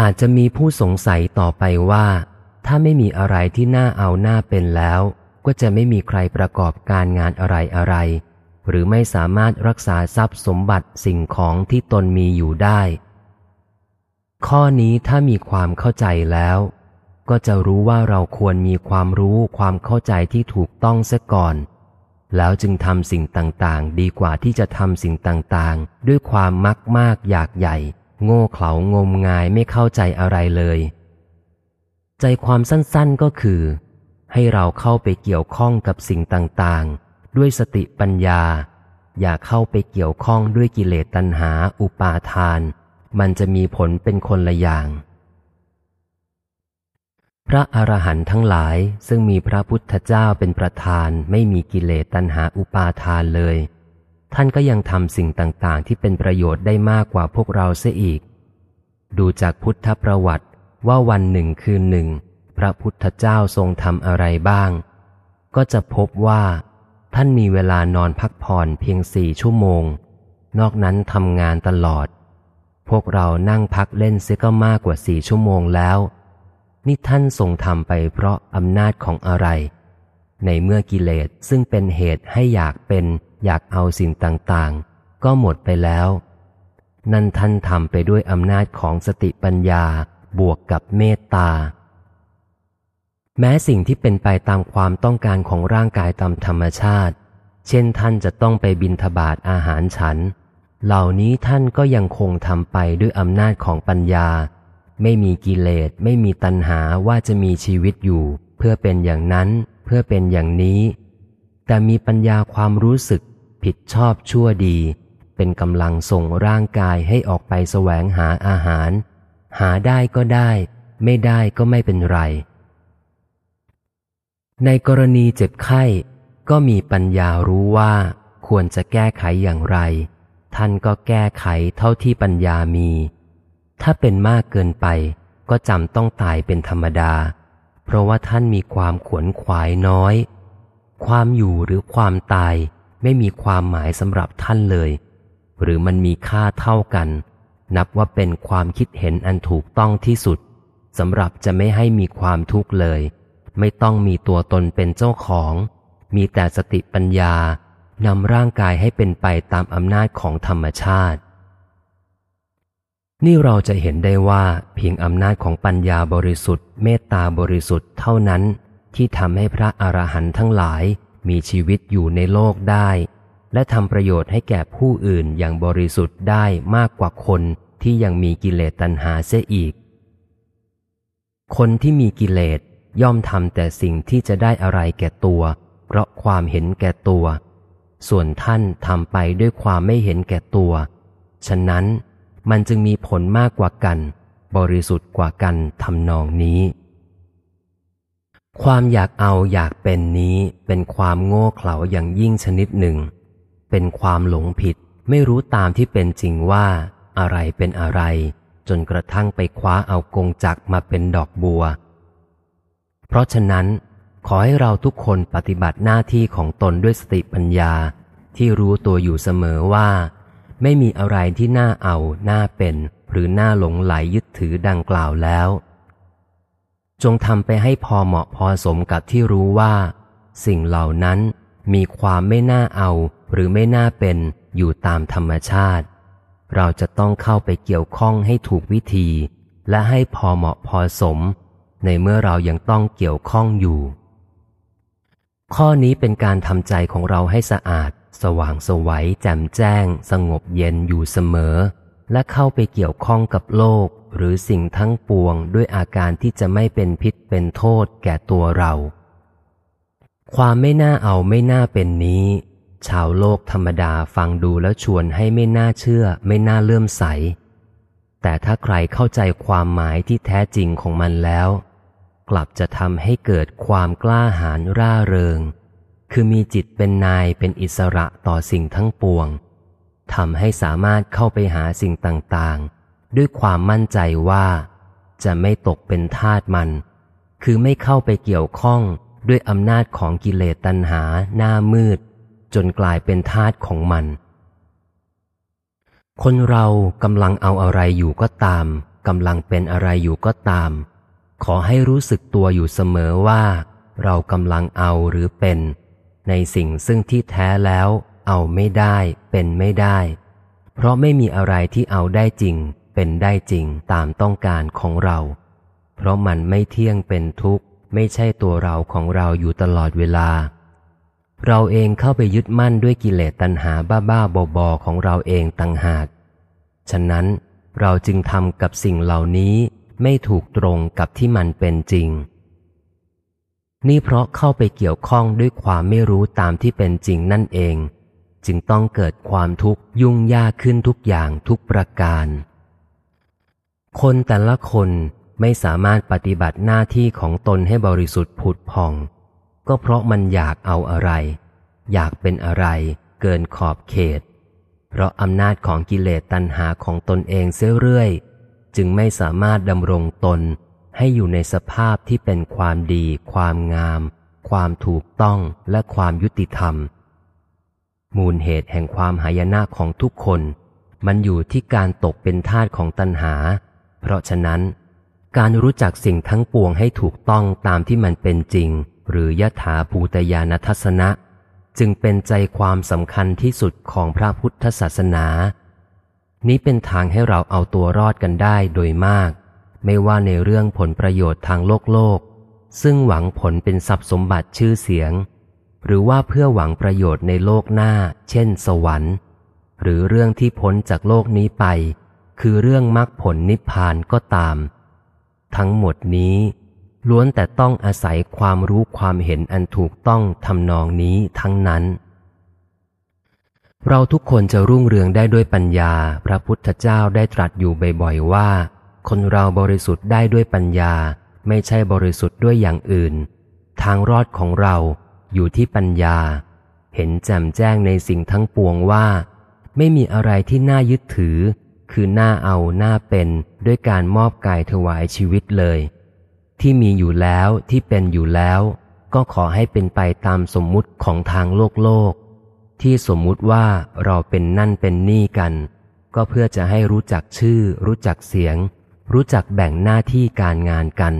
อาจจะมีผู้สงสัยต่อไปว่า ถ้าไม่มีอะไรที่น่าเอาหน้าเป็นแล้ว ก็จะไม่มีใครประกอบการงานอะไรอะไร หรือไม่สามารถรักษาทรัพย์สมบัติสิ่งของที่ตนมีอยู่ได้ ข้อนี้ถ้ามีความเข้าใจแล้ว ก็จะรู้ว่าเราควรมีความรู้ความเข้าใจที่ถูกต้องเสียก่อน แล้วจึงทำสิ่งต่างๆ ดีกว่าที่จะทำสิ่งต่างๆ ด้วยความมักมากอยากใหญ่ โง่เขลางมงายไม่เข้าใจอะไรเลย ใจความสั้นๆก็คือ ให้เราเข้าไปเกี่ยวข้องกับสิ่งต่างๆ ด้วยสติปัญญา อย่าเข้าไปเกี่ยวข้องด้วยกิเลสตัณหาอุปาทาน มันจะมีผลเป็นคนละอย่าง พระอรหันต์ทั้งหลายซึ่งมีพระพุทธเจ้าเป็นประธานไม่มีกิเลสตัณหาอุปาทานเลย ท่านก็ยังทำสิ่งต่างๆ ที่เป็นประโยชน์ได้มากกว่าพวกเราเสียอีก ดูจากพุทธประวัติว่าวันหนึ่งคืนหนึ่ง พระพุทธเจ้าทรงทำอะไรบ้าง ก็จะพบว่า ท่านมีเวลานอนพักผ่อนเพียงสี่ชั่วโมง นอกนั้นทำงานตลอด พวกเรานั่งพักเล่นเสียก็มากกว่าสี่ชั่วโมงแล้ว นี่ท่านทรงทำไปเพราะอำนาจของอะไร ในเมื่อกิเลสซึ่งเป็นเหตุให้อยากเป็น อยากเอาสิ่งต่างๆ ก็หมดไปแล้ว นั่นท่านทำไปด้วยอำนาจของสติปัญญาบวกกับเมตตา แม้สิ่งที่เป็นไปตามความต้องการของร่างกายตามธรรมชาติ เช่นท่านจะต้องไปบินทบาทอาหารฉัน เหล่านี้ท่านก็ยังคงทำไปด้วยอำนาจของปัญญา ไม่มีกิเลสไม่มีตัณหาว่าจะมีชีวิตอยู่ เพื่อเป็นอย่างนั้น เพื่อเป็นอย่างนี้ แต่มีปัญญาความรู้สึกผิดชอบชั่วดี เป็นกำลังส่งร่างกายให้ออกไปแสวงหาอาหาร หาได้ก็ได้ ไม่ได้ก็ไม่เป็นไร ในกรณีเจ็บไข้ ก็มีปัญญารู้ว่า ควรจะแก้ไขอย่างไร ท่านก็แก้ไขเท่าที่ปัญญามี ถ้าเป็นมากเกินไป ก็จำต้องตายเป็นธรรมดา เพราะว่าท่านมีความขวนขวายน้อย ความอยู่หรือความตายไม่มีความหมายสำหรับท่านเลย หรือมันมีค่าเท่ากัน นับว่าเป็นความคิดเห็นอันถูกต้องที่สุดสำหรับจะไม่ให้มีความทุกข์เลย ไม่ต้องมีตัวตนเป็นเจ้าของ มีแต่สติปัญญานำร่างกายให้เป็นไปตามอำนาจของธรรมชาติ นี่เราจะเห็นได้ว่าเพียงอำนาจของปัญญาบริสุทธิ์ เมตตาบริสุทธิ์เท่านั้น ที่ทำให้พระอรหันต์ทั้งหลายมีชีวิตอยู่ในโลกได้ และทำประโยชน์ให้แก่ผู้อื่นอย่างบริสุทธิ์ได้มากกว่าคนที่ยังมีกิเลสตัณหาเสียอีก คนที่มีกิเลสย่อมทำแต่สิ่งที่จะได้อะไรแก่ตัว เพราะความเห็นแก่ตัว ส่วนท่านทำไปด้วยความไม่เห็นแก่ตัว ฉะนั้นมันจึงมีผลมากกว่ากัน บริสุทธิ์กว่ากันทำนองนี้ ความอยากเอาอยากเป็นนี้เป็นความโง่เขลาอย่างยิ่งชนิดหนึ่ง เป็นความหลงผิดไม่รู้ตามที่เป็นจริงว่าอะไรเป็นอะไร จนกระทั่งไปคว้าเอากงจักมาเป็นดอกบัว เพราะฉะนั้น ขอให้เราทุกคนปฏิบัติหน้าที่ของตนด้วยสติปัญญาที่รู้ตัวอยู่เสมอว่า ไม่มีอะไรที่น่าเอา น่าเป็น หรือน่าหลงไหลยึดถือดังกล่าวแล้ว จงทำไปให้พอเหมาะพอสมกับที่รู้ว่า สิ่งเหล่านั้นมีความไม่น่าเอาหรือไม่น่าเป็นอยู่ตามธรรมชาติ เราจะต้องเข้าไปเกี่ยวข้องให้ถูกวิธี และให้พอเหมาะพอสม ในเมื่อเรายังต้องเกี่ยวข้องอยู่ ข้อนี้เป็นการทำใจของเราให้สะอาด สว่างสวัยแจ่มแจ้ง สงบเย็นอยู่เสมอ และเข้าไปเกี่ยวข้องกับโลก หรือสิ่งทั้งปวงด้วยอาการที่จะไม่เป็นพิษเป็นโทษแก่ตัวเรา ความไม่น่าเอาไม่น่าเป็นนี้ ชาวโลกธรรมดาฟังดูแล้วชวนให้ไม่น่าเชื่อ ไม่น่าเลื่อมใส แต่ถ้าใครเข้าใจความหมายที่แท้จริงของมันแล้ว กลับจะทำให้เกิดความกล้าหาญร่าเริง คือมีจิตเป็นนายเป็นอิสระต่อสิ่งทั้งปวงทำให้สามารถเข้าไปหาสิ่งต่างๆ ด้วยความมั่นใจว่า จะไม่ตกเป็นทาสมัน คือไม่เข้าไปเกี่ยวข้องด้วยอำนาจของกิเลสตัณหาหน้ามืด จนกลายเป็นทาสของมัน คนเรากำลังเอาอะไรอยู่ก็ตามกำลังเป็นอะไรอยู่ก็ตาม ขอให้รู้สึกตัวอยู่เสมอว่า เรากำลังเอาหรือเป็น ในสิ่งซึ่งที่แท้แล้ว เอาไม่ได้ เป็นไม่ได้ เพราะไม่มีอะไรที่เอาได้จริง เป็นได้จริงตามต้องการของเรา เพราะมันไม่เที่ยงเป็นทุกข์ ไม่ใช่ตัวเราของเราอยู่ตลอดเวลา เราเองเข้าไปยึดมั่นด้วยกิเลสตัณหาบ้าๆบอๆของเราเองต่างหาก ฉะนั้นเราจึงทำกับสิ่งเหล่านี้ไม่ถูกตรงกับที่มันเป็นจริง นี่เพราะเข้าไปเกี่ยวข้องด้วยความไม่รู้ตามที่เป็นจริงนั่นเอง จึงต้องเกิดความทุกข์ยุ่งยากขึ้นทุกอย่างทุกประการ คนแต่ละคนไม่สามารถปฏิบัติหน้าที่ของตนให้บริสุทธิ์ผุดผ่อง ก็เพราะมันอยากเอาอะไร อยากเป็นอะไรเกินขอบเขต เพราะอำนาจของกิเลสตัณหาของตนเองเสียเรื่อย จึงไม่สามารถดำรงตนให้อยู่ในสภาพที่เป็นความดี ความงาม ความถูกต้องและความยุติธรรม มูลเหตุแห่งความหายนะของทุกคน มันอยู่ที่การตกเป็นทาสของตัณหา เพราะฉะนั้น การรู้จักสิ่งทั้งปวงให้ถูกต้องตามที่มันเป็นจริง หรือยถาภูตยานทัศนะ จึงเป็นใจความสำคัญที่สุดของพระพุทธศาสนา นี้เป็นทางให้เราเอาตัวรอดกันได้โดยมาก ไม่ว่าในเรื่องผลประโยชน์ทางโลกโลก ซึ่งหวังผลเป็นทรัพย์สมบัติชื่อเสียง หรือว่าเพื่อหวังประโยชน์ในโลกหน้า เช่น สวรรค์ หรือเรื่องที่พ้นจากโลกนี้ไป คือเรื่องมรรคผลนิพพานก็ตาม ทั้งหมดนี้ล้วนแต่ต้องอาศัยความรู้ความเห็นอันถูกต้องทำนองนี้ทั้งนั้น เราทุกคนจะรุ่งเรืองได้ด้วยปัญญา พระพุทธเจ้าได้ตรัสอยู่บ่อยๆว่า คนเราบริสุทธิ์ได้ด้วยปัญญา ไม่ใช่บริสุทธิ์ด้วยอย่างอื่น ทางรอดของเราอยู่ที่ปัญญา เห็นแจ่มแจ้งในสิ่งทั้งปวงว่า ไม่มีอะไรที่น่ายึดถือ คือหน้าเอาหน้าเป็นด้วยการมอบกายถวายชีวิตเลย ที่มีอยู่แล้วที่เป็นอยู่แล้ว ก็ขอให้เป็นไปตามสมมุติของทางโลกโลก ที่สมมุติว่าเราเป็นนั่นเป็นนี่กัน ก็เพื่อจะให้รู้จักชื่อ รู้จักเสียง รู้จักแบ่งหน้าที่การงานกัน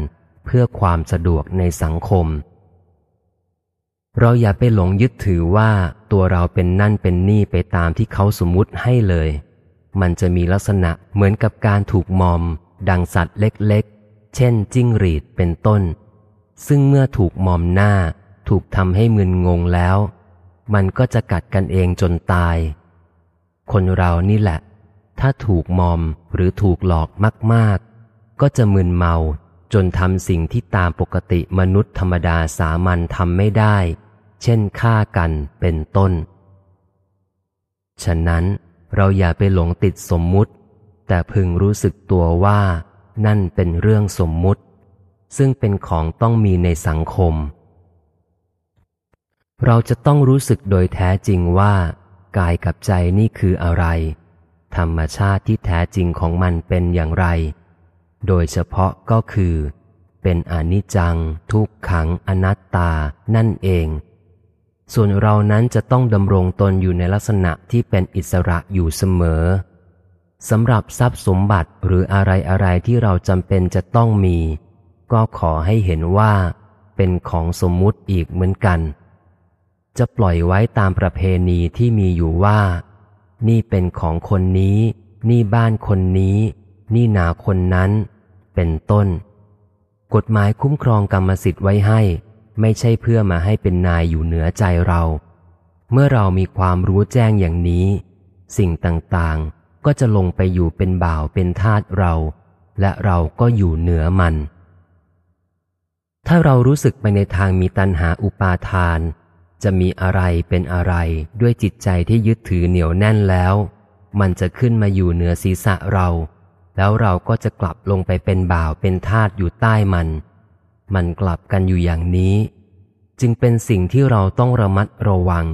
เพื่อความสะดวกในสังคม เราอย่าไปหลงยึดถือว่าตัวเราเป็นนั่นเป็นนี่ไปตามที่เขาสมมุติให้เลย มันจะมีลักษณะเหมือนกับการถูกมอม ดังสัตว์เล็กๆ เช่นจิ้งหรีดเป็นต้น ซึ่งเมื่อถูกมอมหน้า ถูกทำให้มึนงงแล้ว มันก็จะกัดกันเองจนตาย คนเรานี่แหละ ถ้าถูกมอมหรือถูกหลอกมากๆ ก็จะมึนเมาจนทำสิ่งที่ตามปกติมนุษย์ธรรมดาสามัญทำไม่ได้ เช่นฆ่ากันเป็นต้น ฉะนั้น เราอย่าไปหลงติดสมมุติ แต่พึงรู้สึกตัวว่านั่นเป็นเรื่องสมมุติ ซึ่งเป็นของต้องมีในสังคม เราจะต้องรู้สึกโดยแท้จริงว่า กายกับใจนี่คืออะไร ธรรมชาติที่แท้จริงของมันเป็นอย่างไร โดยเฉพาะก็คือ เป็นอนิจจัง ทุกขังอนัตตานั่นเอง ส่วนเรานั้นจะต้องดำรงตนอยู่ในลักษณะที่เป็นอิสระอยู่เสมอสำหรับทรัพย์สมบัติหรืออะไรอะไรที่เราจำเป็นจะต้องมี ก็ขอให้เห็นว่า เป็นของสมมุติอีกเหมือนกัน จะปล่อยไว้ตามประเพณีที่มีอยู่ว่า นี่เป็นของคนนี้ นี่บ้านคนนี้ นี่นาคนนั้น เป็นต้น กฎหมายคุ้มครองกรรมสิทธิ์ไว้ให้ ไม่ใช่เพื่อมาให้เป็นนายอยู่เหนือใจเรา เมื่อเรามีความรู้แจ้งอย่างนี้ สิ่งต่างๆ ก็จะลงไปอยู่เป็นบ่าวเป็นทาสเรา และเราก็อยู่เหนือมัน ถ้าเรารู้สึกไปในทางมีตัณหาอุปาทาน จะมีอะไรเป็นอะไรด้วยจิตใจที่ยึดถือเหนียวแน่นแล้ว มันจะขึ้นมาอยู่เหนือศีรษะเรา แล้วเราก็จะกลับลงไปเป็นบ่าวเป็นทาสอยู่ใต้มัน มันกลับกันอยู่อย่างนี้ จึงเป็นสิ่งที่เราต้องระมัดระวัง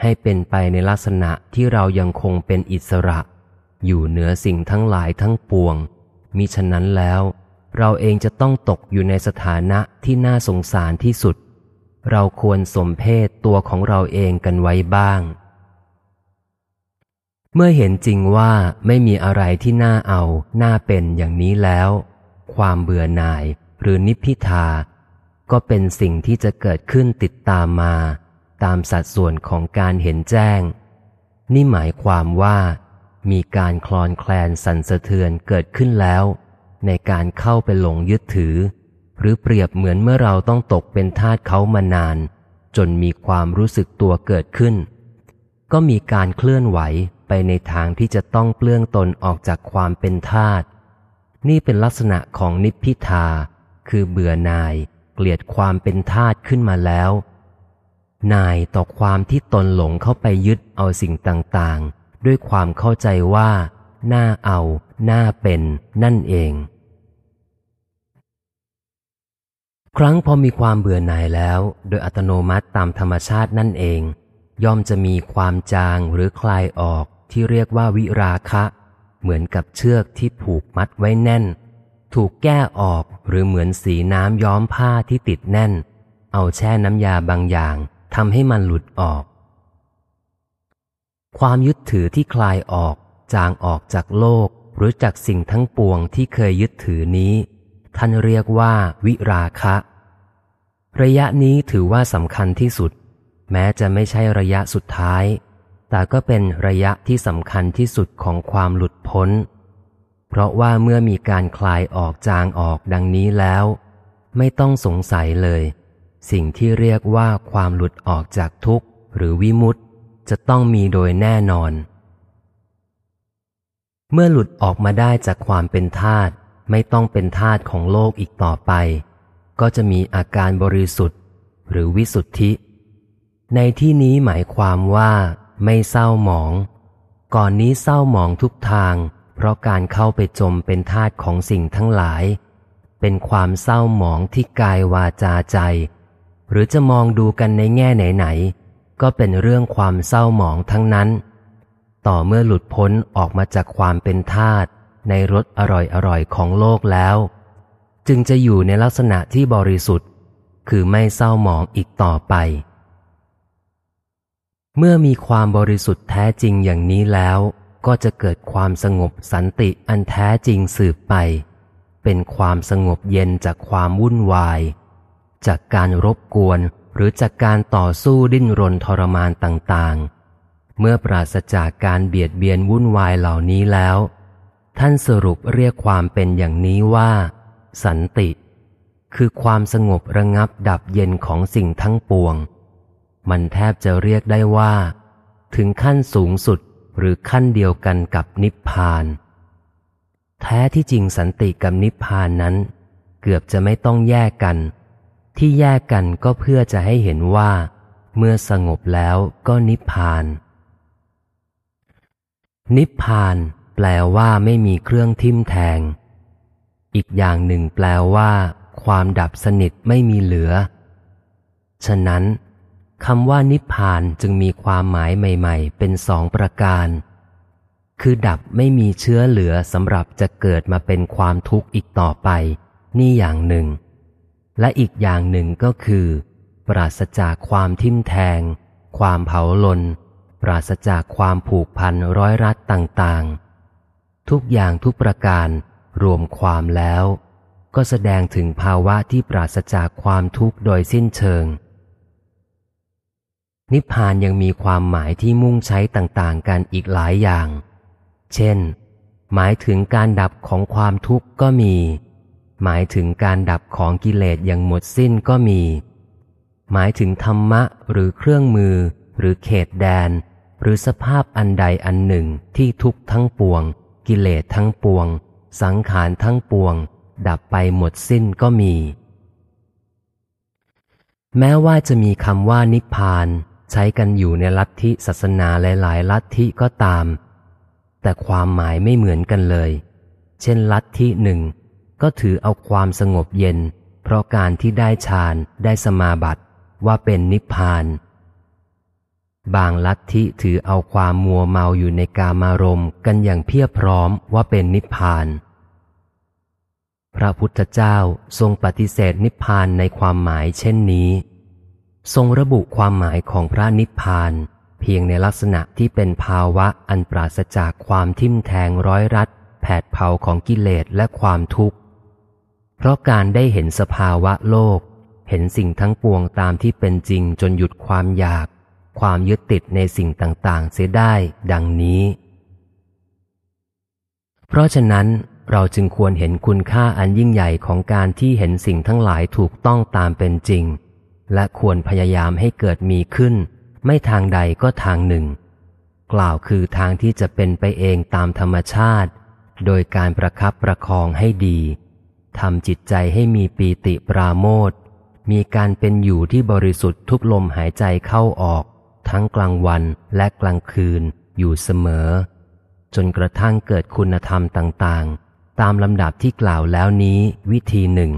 ให้เป็นไปในลักษณะที่เรายังคงเป็นอิสระ อยู่เหนือสิ่งทั้งหลายทั้งปวง มิฉะนั้นแล้ว เราเองจะต้องตกอยู่ในสถานะที่น่าสงสารที่สุด เราควรสมเพศตัวของเราเองกันไว้บ้างเมื่อเห็นจริงว่าไม่มีอะไรที่น่าเอา น่าเป็นอย่างนี้แล้ว ความเบื่อหน่าย หรือนิพพิทา ก็เป็นสิ่งที่จะเกิดขึ้นติดตามมา ตามสัดส่วนของการเห็นแจ้ง นี่หมายความว่า มีการคลอนแคลนสั่นสะเทือนเกิดขึ้นแล้ว ในการเข้าไปหลงยึดถือ หรือเปรียบเหมือนเมื่อเราต้องตกเป็นทาสเขามานาน จนมีความรู้สึกตัวเกิดขึ้น ก็มีการเคลื่อนไหวไปในทางที่จะต้องเปลื้องตนออกจากความเป็นทาสนี่เป็นลักษณะของนิพพิทา คือเบื่อนาย เกลียดความเป็นทาสขึ้นมาแล้วนายต่อความที่ตนหลงเข้าไปยึดเอาสิ่งต่างๆ ด้วยความเข้าใจว่าน่าเอาน่าเป็นนั่นเอง ครั้งพอมีความเบื่อหน่ายแล้ว โดยอัตโนมัติตามธรรมชาตินั่นเอง ย่อมจะมีความจางหรือคลายออกที่เรียกว่าวิราคะ เหมือนกับเชือกที่ผูกมัดไว้แน่น ถูกแก้ออกหรือเหมือนสีน้ำย้อมผ้าที่ติดแน่น เอาแช่น้ำยาบางอย่างทำให้มันหลุดออก ความยึดถือที่คลายออก จางออกจากโลกหรือจากสิ่งทั้งปวงที่เคยยึดถือนี้ ท่านเรียกว่าวิราคะ ระยะนี้ถือว่าสำคัญที่สุด แม้จะไม่ใช่ระยะสุดท้าย แต่ก็เป็นระยะที่สำคัญที่สุดของความหลุดพ้น เพราะว่าเมื่อมีการคลายออกจางออกดังนี้แล้ว ไม่ต้องสงสัยเลย สิ่งที่เรียกว่าความหลุดออกจากทุกข์หรือวิมุตตจะต้องมีโดยแน่นอน เมื่อหลุดออกมาได้จากความเป็นธาตุไม่ต้องเป็นธาตุของโลกอีกต่อไป ก็จะมีอาการบริสุทธิ์ หรือวิสุทธิ ในที่นี้หมายความว่า ไม่เศร้าหมอง ก่อนนี้เศร้าหมองทุกทาง เพราะการเข้าไปจมเป็นทาสของสิ่งทั้งหลาย เป็นความเศร้าหมองที่กายวาจาใจ หรือจะมองดูกันในแง่ไหนๆก็เป็นเรื่องความเศร้าหมองทั้งนั้น ต่อเมื่อหลุดพ้นออกมาจากความเป็นทาสในรสอร่อยๆของโลกแล้ว จึงจะอยู่ในลักษณะที่บริสุทธิ์ คือไม่เศร้าหมองอีกต่อไป เมื่อมีความบริสุทธิ์แท้จริงอย่างนี้แล้ว ก็จะเกิดความสงบสันติอันแท้จริงสืบไป เป็นความสงบเย็นจากความวุ่นวาย จากการรบกวนหรือจากการต่อสู้ดิ้นรนทรมานต่างๆ เมื่อปราศจากการเบียดเบียนวุ่นวายเหล่านี้แล้ว ท่านสรุปเรียกความเป็นอย่างนี้ว่า สันติ คือความสงบระงับดับเย็นของสิ่งทั้งปวง มันแทบจะเรียกได้ว่า ถึงขั้นสูงสุด หรือขั้นเดียวกันกับนิพพาน แท้ที่จริงสันติกับนิพพานนั้น เกือบจะไม่ต้องแยกกัน ที่แยกกันก็เพื่อจะให้เห็นว่า เมื่อสงบแล้วก็นิพพาน นิพพานแปลว่าไม่มีเครื่องทิ่มแทง อีกอย่างหนึ่งแปลว่า ความดับสนิทไม่มีเหลือ ฉะนั้น คำว่านิพพานจึงมีความหมายใหม่ ๆ เป็นสองประการ คือดับไม่มีเชื้อเหลือสำหรับจะเกิดมาเป็นความทุกข์อีกต่อไป นี่อย่างหนึ่ง และอีกอย่างหนึ่งก็คือ ปราศจากความทิ่มแทง ความเผาลน ปราศจากความผูกพันร้อยรัดต่างๆ ทุกอย่างทุกประการรวมความแล้ว ก็แสดงถึงภาวะที่ปราศจากความทุกข์โดยสิ้นเชิง นิพพานยังมีความหมายที่มุ่งใช้ต่างๆ กันอีกหลายอย่าง เช่น หมายถึงการดับของความทุกข์ก็มี หมายถึงการดับของกิเลสอย่างหมดสิ้นก็มี หมายถึงธรรมะหรือเครื่องมือ หรือเขตแดน หรือสภาพอันใดอันหนึ่งที่ทุกทั้งปวง กิเลสทั้งปวง สังขารทั้งปวง ดับไปหมดสิ้นก็มี แม้ว่าจะมีคำว่านิพพาน ใช้กันอยู่ในลัทธิศาสนาหลาย ๆ ลัทธิก็ตาม แต่ความหมายไม่เหมือนกันเลย เช่น ลัทธิหนึ่งก็ถือเอาความสงบเย็น เพราะการที่ได้ฌานได้สมาบัติว่าเป็นนิพพาน บางลัทธิถือเอาความมัวเมาอยู่ในกามารมณ์กันอย่างเพียบพร้อมว่าเป็นนิพพาน พระพุทธเจ้าทรงปฏิเสธนิพพานในความหมายเช่นนี้ ทรงระบุความหมายของพระนิพพาน เพียงในลักษณะที่เป็นภาวะอันปราศจากความทิ่มแทงร้อยรัด แผดเผาของกิเลสและความทุกข์ เพราะการได้เห็นสภาวะโลก เห็นสิ่งทั้งปวงตามที่เป็นจริงจนหยุดความอยาก ความยึดติดในสิ่งต่าง ๆ เสียได้ดังนี้ เพราะฉะนั้นเราจึงควรเห็นคุณค่าอันยิ่งใหญ่ของการที่เห็นสิ่งทั้งหลายถูกต้องตามเป็นจริง และควรพยายามให้เกิดมีขึ้น ไม่ทางใดก็ทางหนึ่ง กล่าวคือทางที่จะเป็นไปเองตามธรรมชาติ โดยการประคับประคองให้ดีทำจิตใจให้มีปีติปราโมทมีการเป็นอยู่ที่บริสุทธิ์ทุกลมหายใจเข้าออก ทั้งกลางวันและกลางคืนอยู่เสมอ จนกระทั่งเกิดคุณธรรมต่างๆ ตามลำดับที่กล่าวแล้วนี้วิธีหนึ่ง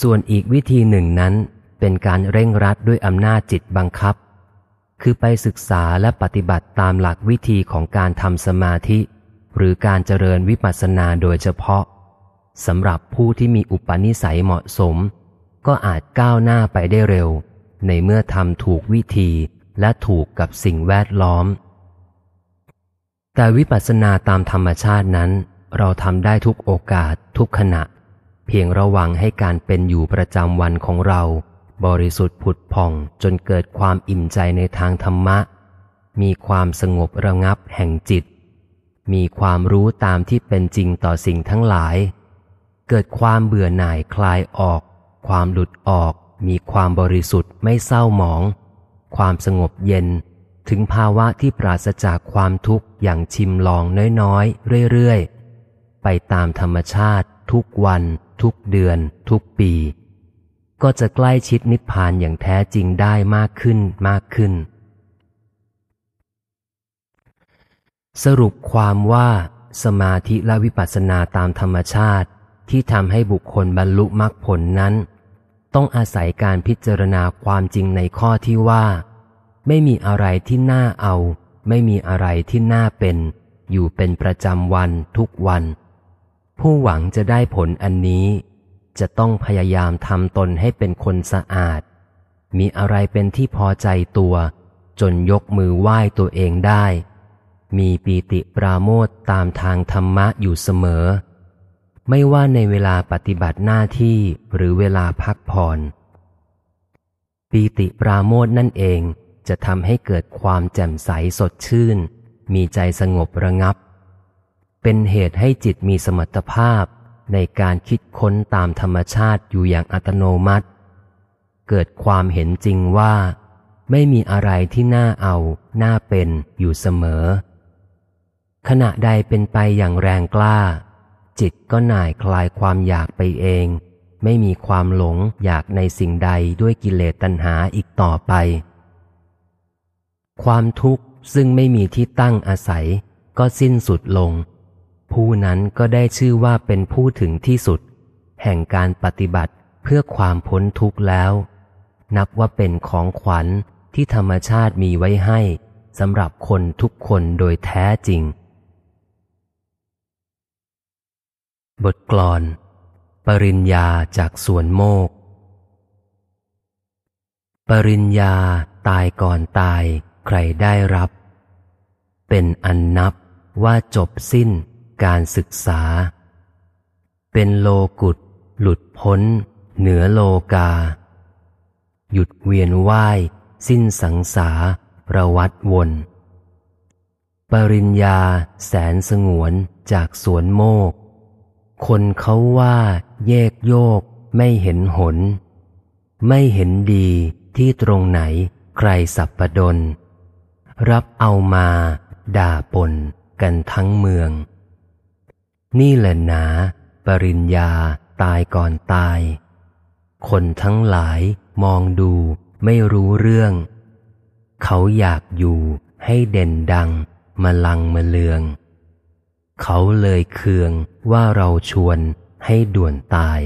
ส่วนอีกวิธีหนึ่งนั้นเป็นการเร่งรัดด้วยอำนาจจิตบังคับ คือไปศึกษาและปฏิบัติตามหลักวิธีของการทำสมาธิ หรือการเจริญวิปัสสนาโดยเฉพาะสำหรับผู้ที่มีอุปนิสัยเหมาะสม ก็อาจก้าวหน้าไปได้เร็ว ในเมื่อทำถูกวิธีและถูกกับสิ่งแวดล้อม แต่วิปัสสนาตามธรรมชาตินั้น เราทำได้ทุกโอกาสทุกขณะ เพียงระวังให้การเป็นอยู่ประจำวันของเรา บริสุทธิ์ผุดผ่องจนเกิดความอิ่มใจในทางธรรมะ มีความสงบระงับแห่งจิต มีความรู้ตามที่เป็นจริงต่อสิ่งทั้งหลาย เกิดความเบื่อหน่ายคลายออก ความหลุดออก มีความบริสุทธิ์ไม่เศร้าหมอง ความสงบเย็นถึงภาวะที่ปราศจากความทุกข์อย่างชิมลองน้อยๆ เรื่อยๆ ไปตามธรรมชาติทุกวัน ทุกเดือน ทุกปี ก็จะใกล้ชิดนิพพานอย่างแท้จริงได้มากขึ้นมากขึ้น สรุปความว่า สมาธิและวิปัสสนาตามธรรมชาติที่ทำให้บุคคลบรรลุมรรคผลนั้น ต้องอาศัยการพิจารณาความจริงในข้อที่ว่า ไม่มีอะไรที่น่าเอา ไม่มีอะไรที่น่าเป็น อยู่เป็นประจำวันทุกวัน ผู้หวังจะได้ผลอันนี้ จะต้องพยายามทำตนให้เป็นคนสะอาด มีอะไรเป็นที่พอใจตัว จนยกมือไหว้ตัวเองได้ มีปีติปราโมทตามทางธรรมะอยู่เสมอ ไม่ว่าในเวลาปฏิบัติหน้าที่หรือเวลาพักผ่อนปีติปราโมทนั่นเองจะทำให้เกิดความแจ่มใสสดชื่น มีใจสงบระงับ เป็นเหตุให้จิตมีสมรรถภาพในการคิดค้นตามธรรมชาติอยู่อย่างอัตโนมัติ เกิดความเห็นจริงว่า ไม่มีอะไรที่น่าเอา น่าเป็นอยู่เสมอ ขณะใดเป็นไปอย่างแรงกล้า จิตก็หน่ายคลายความอยากไปเอง ไม่มีความหลงอยากในสิ่งใดด้วยกิเลสตัณหาอีกต่อไป ความทุกข์ซึ่งไม่มีที่ตั้งอาศัย ก็สิ้นสุดลง ผู้นั้นก็ได้ชื่อว่าเป็นผู้ถึงที่สุด แห่งการปฏิบัติเพื่อความพ้นทุกข์แล้ว นับว่าเป็นของขวัญที่ธรรมชาติมีไว้ให้สำหรับคนทุกคนโดยแท้จริง บทกลอน ปริญญาจากสวนโมก ปริญญาตายก่อนตายใครได้รับ เป็นอันนับว่าจบสิ้น การศึกษา เป็นโลกุตหลุดพ้น เหนือโลกา หยุดเวียนว่าย สิ้นสังสาระวัดวน ปริญญาแสนสงวนจากสวนโมก คนเขาว่าแยกโยกไม่เห็นหน ไม่เห็นดีที่ตรงไหนใครสับประดน รับเอามา ด่าปนกันทั้งเมือง นี่แหละหนา ปริญญาตายก่อนตาย คนทั้งหลายมองดูไม่รู้เรื่อง เขาอยากอยู่ให้เด่นดังมาลังมาเลือง เขาเลยเคืองว่าเราชวนให้ด่วนตาย